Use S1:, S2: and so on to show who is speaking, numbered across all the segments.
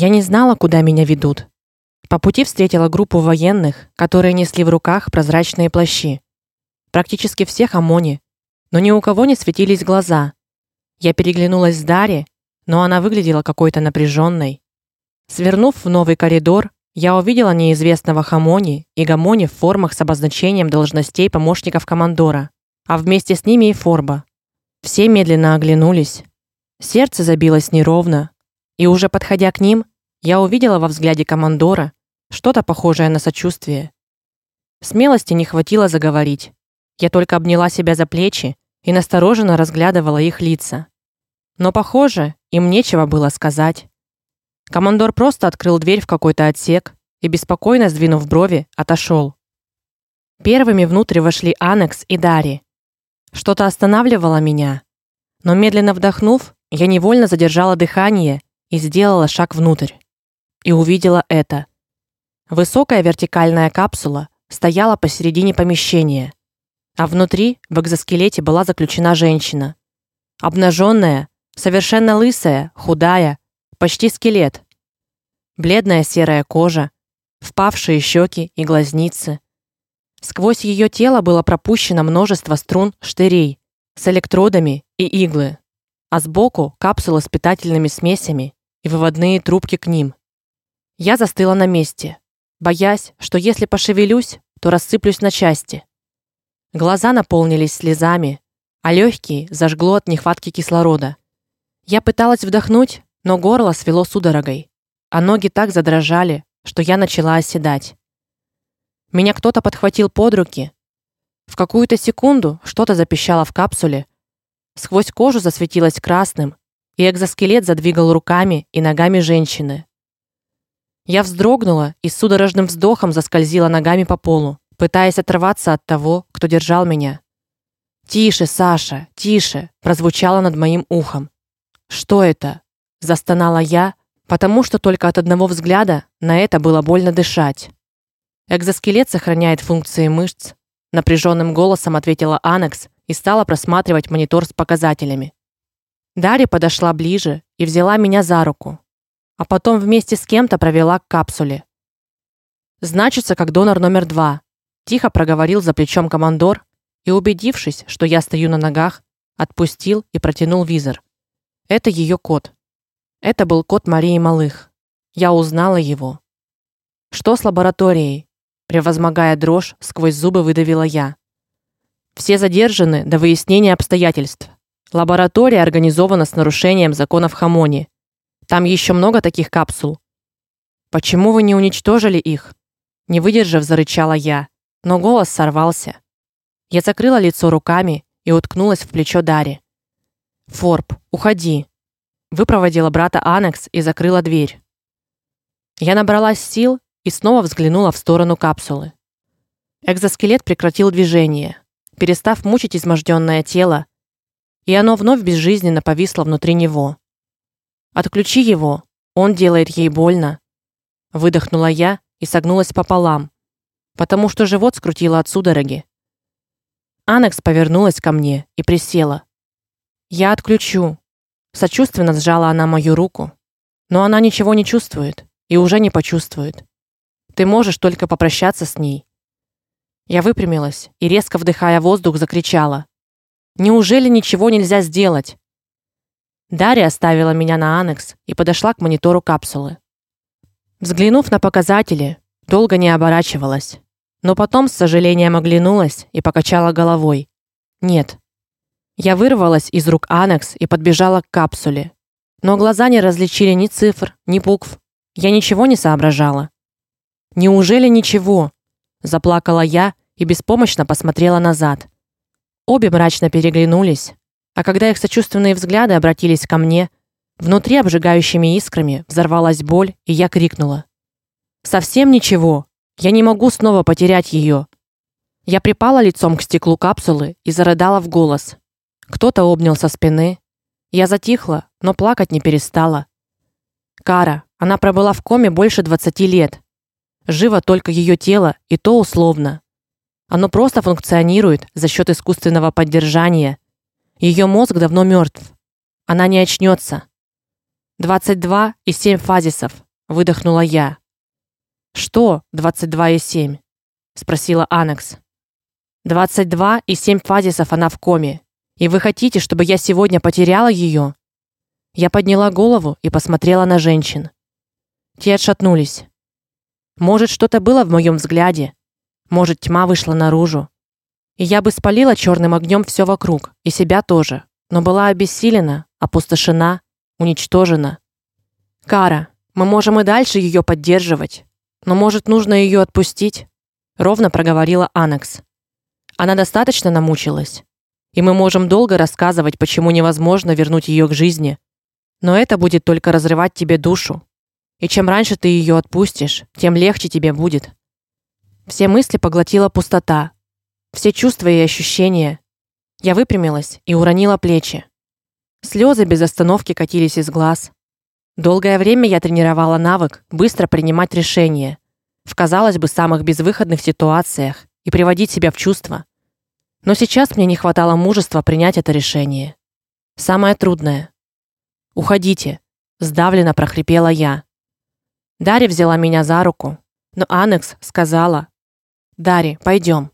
S1: Я не знала, куда меня ведут. По пути встретила группу военных, которые несли в руках прозрачные плащи. Практически все хамони, но ни у кого не светились глаза. Я переглянулась с Дари, но она выглядела какой-то напряженной. Свернув в новый коридор, я увидела неизвестного хамони и гамони в формах с обозначением должностей помощников командора, а вместе с ними и Форба. Все медленно оглянулись. Сердце забилось неровно, и уже подходя к ним, я увидела во взгляде командора что-то похожее на сочувствие. Смелости не хватило заговорить. Я только обняла себя за плечи и настороженно разглядывала их лица. Но, похоже, им нечего было сказать. Командор просто открыл дверь в какой-то отсек и беспокойно сдвинув брови, отошел. Первыми внутрь вошли Анекс и Дари. Что-то останавливало меня, но медленно вдохнув, я невольно задержала дыхание и сделала шаг внутрь. И увидела это. Высокая вертикальная капсула стояла посередине помещения, а внутри, в экзоскелете была заключена женщина. Обнаженная, совершенно лысая, худая, почти скелет. Бледная серая кожа, впавшие щеки и глазницы. Сквозь ее тело было пропущено множество струн штырей с электродами и иглы, а сбоку капсулы с питательными смесями и выводные трубки к ним. Я застыла на месте, боясь, что если пошевелюсь, то рассыплюсь на части. Глаза наполнились слезами, а легкие зажгло от нехватки кислорода. Я пыталась вдохнуть, но горло свело судорогой, а ноги так задрожали, что я начала оседать. Меня кто-то подхватил под руки. В какую-то секунду что-то запищало в капсуле. Сквозь кожу засветилось красным, и экзоскелет задвигал руками и ногами женщины. Я вздрогнула и судорожным вздохом заскользила ногами по полу, пытаясь оторваться от того, кто держал меня. "Тише, Саша, тише", прозвучало над моим ухом. "Что это?" застонала я, потому что только от одного взгляда на это было больно дышать. Экзоскелет сохраняет функции мышц, напряженным голосом ответила Анекс и стала просматривать монитор с показателями. Дарья подошла ближе и взяла меня за руку, а потом вместе с кем-то провела к капсуле. Значится, как донор номер два. тихо проговорил за плечом командор и, убедившись, что я стою на ногах, отпустил и протянул визор. Это ее код. Это был код Марии Малых. Я узнала его. Что с лабораторией? превозмогая дрожь, сквозь зубы выдавила я. Все задержаны до выяснения обстоятельств. Лаборатория организована с нарушением законов Хамони. Там еще много таких капсул. Почему вы не уничтожили их? Не выдержав, зарычала я, но голос сорвался. Я закрыла лицо руками и уткнулась в плечо Дари. Форб, уходи. Выпроводила брата Анекс и закрыла дверь. Я набралась сил и снова взглянула в сторону капсулы. Экзоскелет прекратил движение, перестав мучить изможденное тело, и оно вновь безжизненно повисло внутри него. Отключи его, он делает ей больно, выдохнула я и согнулась пополам, потому что живот скрутило от судороги. Анекс повернулась ко мне и присела. Я отключу. Сочувственно сжала она мою руку, но она ничего не чувствует и уже не почувствует. Ты можешь только попрощаться с ней. Я выпрямилась и резко вдыхая воздух закричала: "Неужели ничего нельзя сделать?" Дарья оставила меня на анекс и подошла к монитору капсулы. Взглянув на показатели, долго не оборачивалась, но потом с сожалением оглянулась и покачала головой. Нет. Я вырвалась из рук анекс и подбежала к капсуле. Но глаза не различили ни цифр, ни букв. Я ничего не соображала. Неужели ничего? заплакала я и беспомощно посмотрела назад. Обе мрачно переглянулись, а когда их сочувственные взгляды обратились ко мне, внутри обжигающими искрами взорвалась боль, и я крикнула: "Совсем ничего. Я не могу снова потерять ее. Я припала лицом к стеклу капсулы и зарыдала в голос. Кто-то обнял со спины. Я затихла, но плакать не перестала. Кара, она пробыла в коме больше 20 лет. Живо только ее тело, и то условно. Оно просто функционирует за счет искусственного поддержания ее мозг давно мертв. Она не очнется. 22 и 7 фазисов. выдохнула я. Что 22,7? спросила Анекс. 22 и 7 фазисов она в коме. И вы хотите, чтобы я сегодня потеряла ее? Я подняла голову и посмотрела на женщин. Те отшатнулись. Может, что-то было в моем взгляде. Может, тьма вышла наружу. И я бы спалила черным огнем все вокруг, и себя тоже, но была обессилена, опустошена, уничтожена. Кара, мы можем и дальше ее поддерживать, но может, нужно ее отпустить, ровно проговорила Анакс. Она достаточно намучилась, и мы можем долго рассказывать, почему невозможно вернуть ее к жизни. Но это будет только разрывать тебе душу. И чем раньше ты ее отпустишь, тем легче тебе будет. Все мысли поглотила пустота. Все чувства и ощущения. Я выпрямилась и уронила плечи. Слезы без остановки катились из глаз. Долгое время я тренировала навык быстро принимать решения в казалось бы самых безвыходных ситуациях и приводить себя в чувство. Но сейчас мне не хватало мужества принять это решение. Самое трудное. Уходите, сдавленно прохрипела я. Дарья взяла меня за руку, но Анекс сказала: "Дарья, пойдем.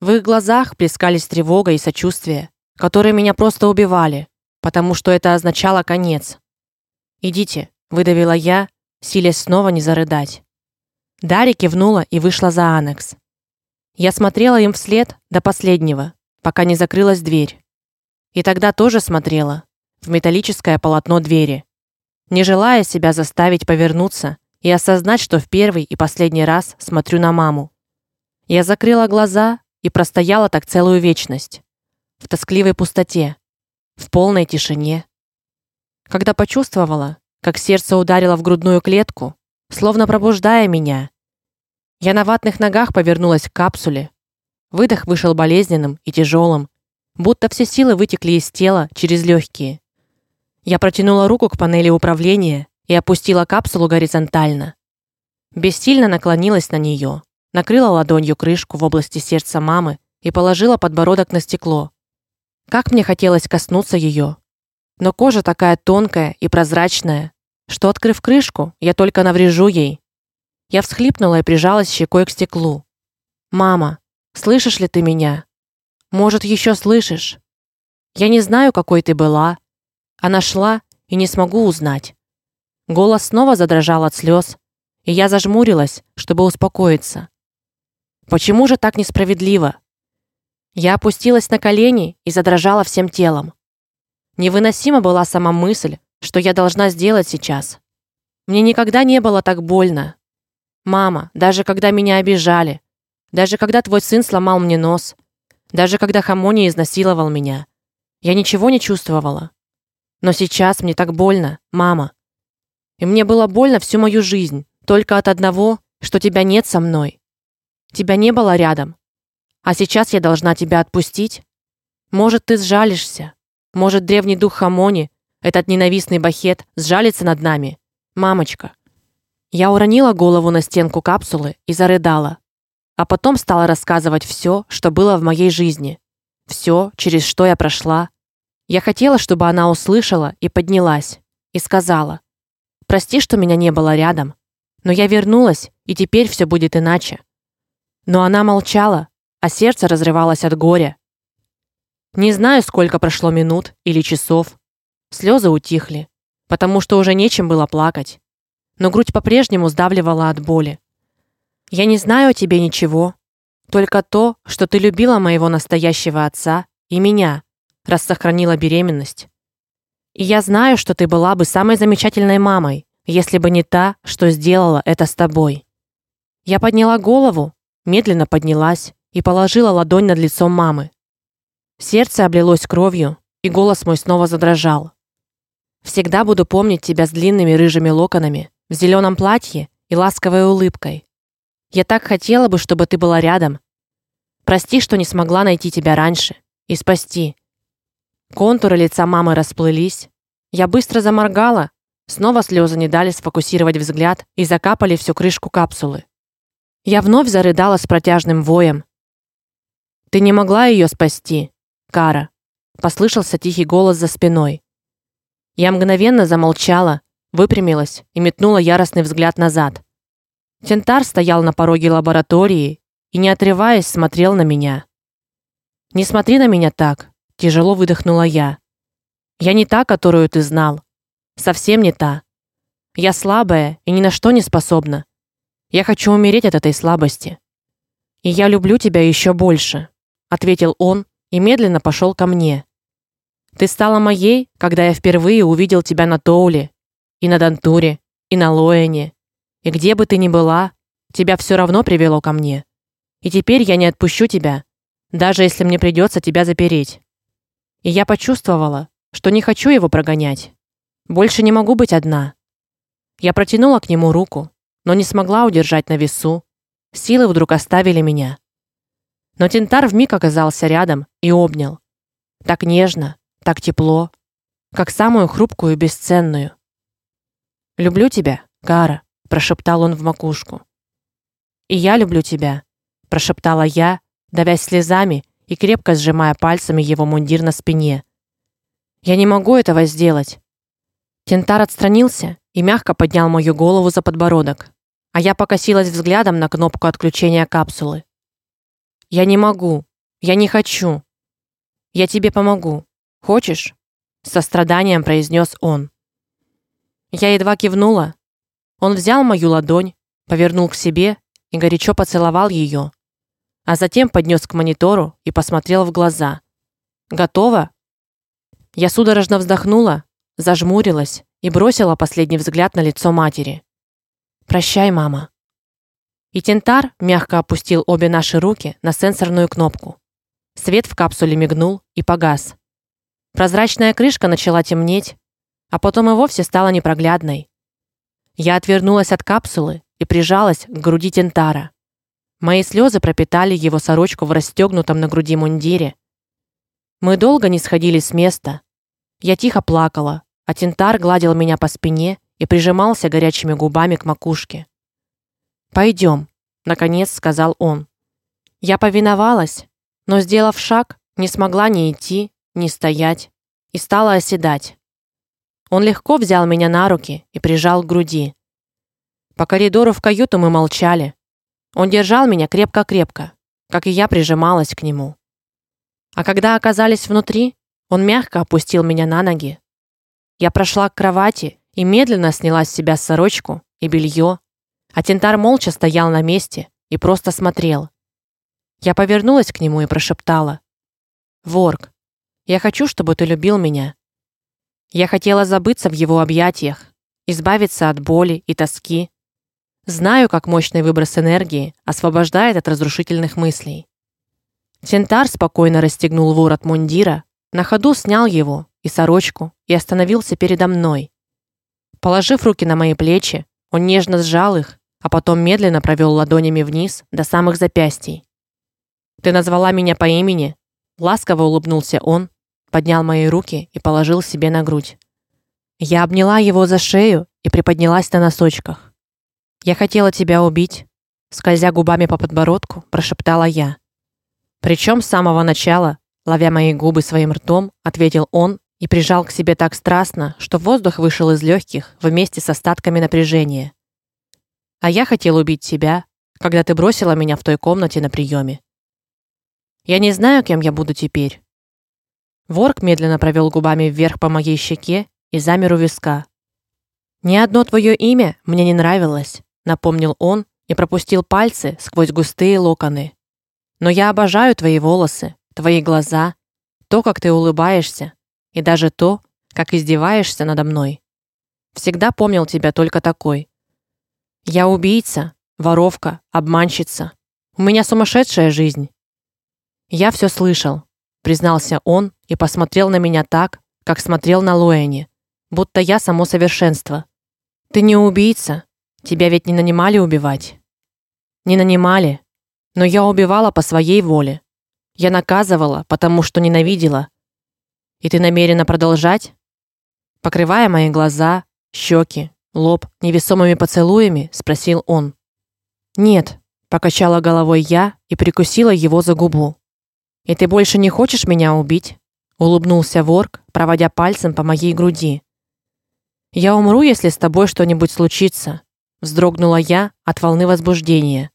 S1: В их глазах плескались тревога и сочувствие, которые меня просто убивали, потому что это означало конец. "Идите", выдавила я, силясь снова не зарыдать. Дарья кивнула и вышла за Анекс. Я смотрела им вслед до последнего, пока не закрылась дверь. И тогда тоже смотрела в металлическое полотно двери, не желая себя заставить повернуться и осознать, что в первый и последний раз смотрю на маму. Я закрыла глаза и простояла так целую вечность, в тоскливой пустоте, в полной тишине. Когда почувствовала, как сердце ударило в грудную клетку, словно пробуждая меня, я на ватных ногах повернулась к капсуле. Выдох вышел болезненным и тяжелым, будто все силы вытекли из тела через легкие. Я протянула руку к панели управления и опустила капсулу горизонтально. Бессильно наклонилась на нее, накрыла ладонью крышку в области сердца мамы и положила подбородок на стекло. Как мне хотелось коснуться ее, но кожа такая тонкая и прозрачная, что открыв крышку, я только наврежу ей, я всхлипнула и прижалась щекой к стеклу. Мама, слышишь ли ты меня? Может, еще слышишь? Я не знаю, какой ты была, а нашла и не смогу узнать. Голос снова задрожал от слез, и я зажмурилась, чтобы успокоиться. Почему же так несправедливо? Я опустилась на колени и задрожала всем телом. Невыносима была сама мысль, что я должна сделать сейчас. Мне никогда не было так больно, Мама, даже когда меня обижали, даже когда твой сын сломал мне нос, даже когда Хамони изнасиловал меня, я ничего не чувствовала. Но сейчас мне так больно, мама. И мне было больно всю мою жизнь, только от одного, что тебя нет со мной. Тебя не было рядом. А сейчас я должна тебя отпустить? Может, ты сжалишься? Может, древний дух Хамони, этот ненавистный бахет, сжалится над нами? Мамочка, я уронила голову на стенку капсулы и зарыдала. А потом стала рассказывать все, что было в моей жизни. все, через что я прошла. Я хотела, чтобы она услышала и поднялась и сказала: "Прости, что меня не было рядом, но я вернулась, и теперь все будет иначе". Но она молчала, а сердце разрывалось от горя. Не знаю, сколько прошло минут или часов. Слезы утихли, потому что уже нечем было плакать но грудь по-прежнему сдавливала от боли. Я не знаю о тебе ничего, только то, что ты любила моего настоящего отца и меня, раз сохранила беременность. И я знаю, что ты была бы самой замечательной мамой, если бы не та, что сделала это с тобой. Я подняла голову, медленно поднялась и положила ладонь над лицом мамы. Сердце облилось кровью, и голос мой снова задрожал. Всегда буду помнить тебя с длинными рыжими локонами, в зеленом платье и ласковой улыбкой. Я так хотела бы, чтобы ты была рядом. Прости, что не смогла найти тебя раньше и спасти. Контуры лица мамы расплылись. Я быстро заморгала. Снова слезы не дали сфокусировать взгляд и закапали всю крышку капсулы. Я вновь зарыдала с протяжным воем. Ты не могла ее спасти, Кара. Послышался тихий голос за спиной. Я мгновенно замолчала, выпрямилась и метнула яростный взгляд назад. Тентар стоял на пороге лаборатории и не отрываясь смотрел на меня. Не смотри на меня так, тяжело выдохнула я. Я не та, которую ты знал. Совсем не та. Я слабая и ни на что не способна. Я хочу умереть от этой слабости. И я люблю тебя еще больше, ответил он и медленно пошел ко мне. Ты стала моей, когда я впервые увидел тебя на Тоуле, и на Дантуре, и на Лоэне. И где бы ты ни была, тебя все равно привело ко мне. И теперь я не отпущу тебя, даже если мне придется тебя запереть. И я почувствовала, что не хочу его прогонять. Больше не могу быть одна. Я протянула к нему руку, но не смогла удержать на весу. Силы вдруг оставили меня. Но Тентар вмиг оказался рядом и обнял. Так нежно, так тепло, как самую хрупкую и бесценную. Люблю тебя, Кара, прошептал он в макушку. И я люблю тебя, прошептала я, давясь слезами и крепко сжимая пальцами его мундир на спине. Я не могу этого сделать. Тентар отстранился и мягко поднял мою голову за подбородок, а я покосилась взглядом на кнопку отключения капсулы. Я не могу. Я не хочу. Я тебе помогу. Хочешь? с состраданием произнес он. Я едва кивнула. Он взял мою ладонь, повернул к себе и горячо поцеловал ее, а затем поднес к монитору и посмотрел в глаза. Готова? Я судорожно вздохнула, зажмурилась и бросила последний взгляд на лицо матери. Прощай, мама. И Тентар мягко опустил обе наши руки на сенсорную кнопку. Свет в капсуле мигнул и погас. Прозрачная крышка начала темнеть, а потом и вовсе стала непроглядной. Я отвернулась от капсулы и прижалась к груди Тентара. Мои слезы пропитали его сорочку в расстегнутом на груди мундире. Мы долго не сходили с места. Я тихо плакала, а Тентар гладил меня по спине и прижимался горячими губами к макушке. Пойдем, наконец сказал он. Я повиновалась, но сделав шаг, не смогла ни идти, ни стоять и стала оседать. Он легко взял меня на руки и прижал к груди. По коридору в каюту мы молчали. Он держал меня крепко-крепко, как и я прижималась к нему. А когда оказались внутри, он мягко опустил меня на ноги. Я прошла к кровати и медленно сняла с себя сорочку и белье, а Тентар молча стоял на месте и просто смотрел. Я повернулась к нему и прошептала: "Ворк, я хочу, чтобы ты любил меня". Я хотела забыться в его объятиях, избавиться от боли и тоски. Знаю, как мощный выброс энергии освобождает от разрушительных мыслей. Тентар спокойно расстегнул ворот мундира, на ходу снял его и сорочку и остановился передо мной. Положив руки на мои плечи, он нежно сжал их, а потом медленно провел ладонями вниз до самых запястий. Ты назвала меня по имени, ласково улыбнулся он, поднял мои руки и положил себе на грудь. Я обняла его за шею и приподнялась на носочках. Я хотела тебя убить, скользя губами по подбородку, прошептала я. Причем с самого начала, ловя мои губы своим ртом, ответил он и прижал к себе так страстно, что воздух вышел из легких вместе с остатками напряжения. А я хотел убить тебя, когда ты бросила меня в той комнате на приеме. Я не знаю, кем я буду теперь. Ворк медленно провел губами вверх по моей щеке и замер у виска. Ни одно твое имя мне не нравилось, напомнил он и пропустил пальцы сквозь густые локоны. Но я обожаю твои волосы, твои глаза, то, как ты улыбаешься, и даже то, как издеваешься надо мной. Всегда помнил тебя только такой. Я убийца, воровка, обманщица. У меня сумасшедшая жизнь. Я все слышал, признался он и посмотрел на меня так, как смотрел на Лоэни, будто я само совершенство. Ты не убийца. Тебя ведь не нанимали убивать. Не нанимали, но я убивала по своей воле. Я наказывала, потому что ненавидела, и ты намерена продолжать? Покрывая мои глаза, щеки, лоб невесомыми поцелуями, спросил он. Нет, покачала головой я и прикусила его за губу. И ты больше не хочешь меня убить? улыбнулся Ворк, проводя пальцем по моей груди. Я умру, если с тобой что-нибудь случится, вздрогнула я от волны возбуждения.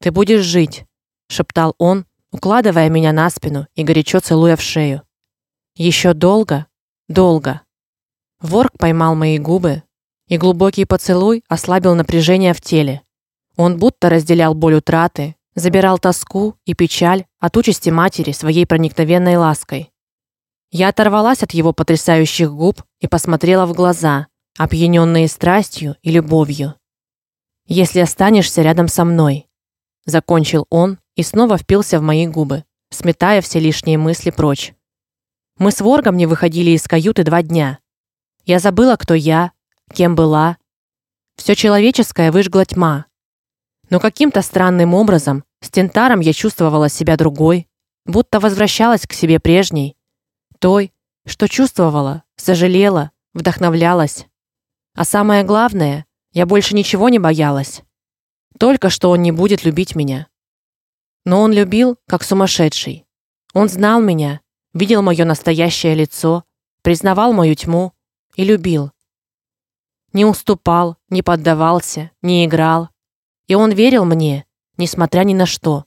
S1: Ты будешь жить, шептал он, укладывая меня на спину и горячо целуя в шею. Еще долго, долго. Ворк поймал мои губы, и глубокий поцелуй ослабил напряжение в теле. Он будто разделял боль утраты, забирал тоску и печаль от участи матери своей проникновенной лаской. Я оторвалась от его потрясающих губ и посмотрела в глаза, опьяненные страстью и любовью. Если останешься рядом со мной, закончил он и снова впился в мои губы, сметая все лишние мысли прочь. Мы с Воргом не выходили из каюты два дня. Я забыла, кто я, кем была. Все человеческое выжгла тьма. Но каким-то странным образом с Тентаром я чувствовала себя другой, будто возвращалась к себе прежней, той, что чувствовала, сожалела, вдохновлялась. А самое главное, я больше ничего не боялась. Только что он не будет любить меня. Но он любил, как сумасшедший. Он знал меня, видел мое настоящее лицо, признавал мою тьму и любил. Не уступал, не поддавался, не играл. И он верил мне, несмотря ни на что.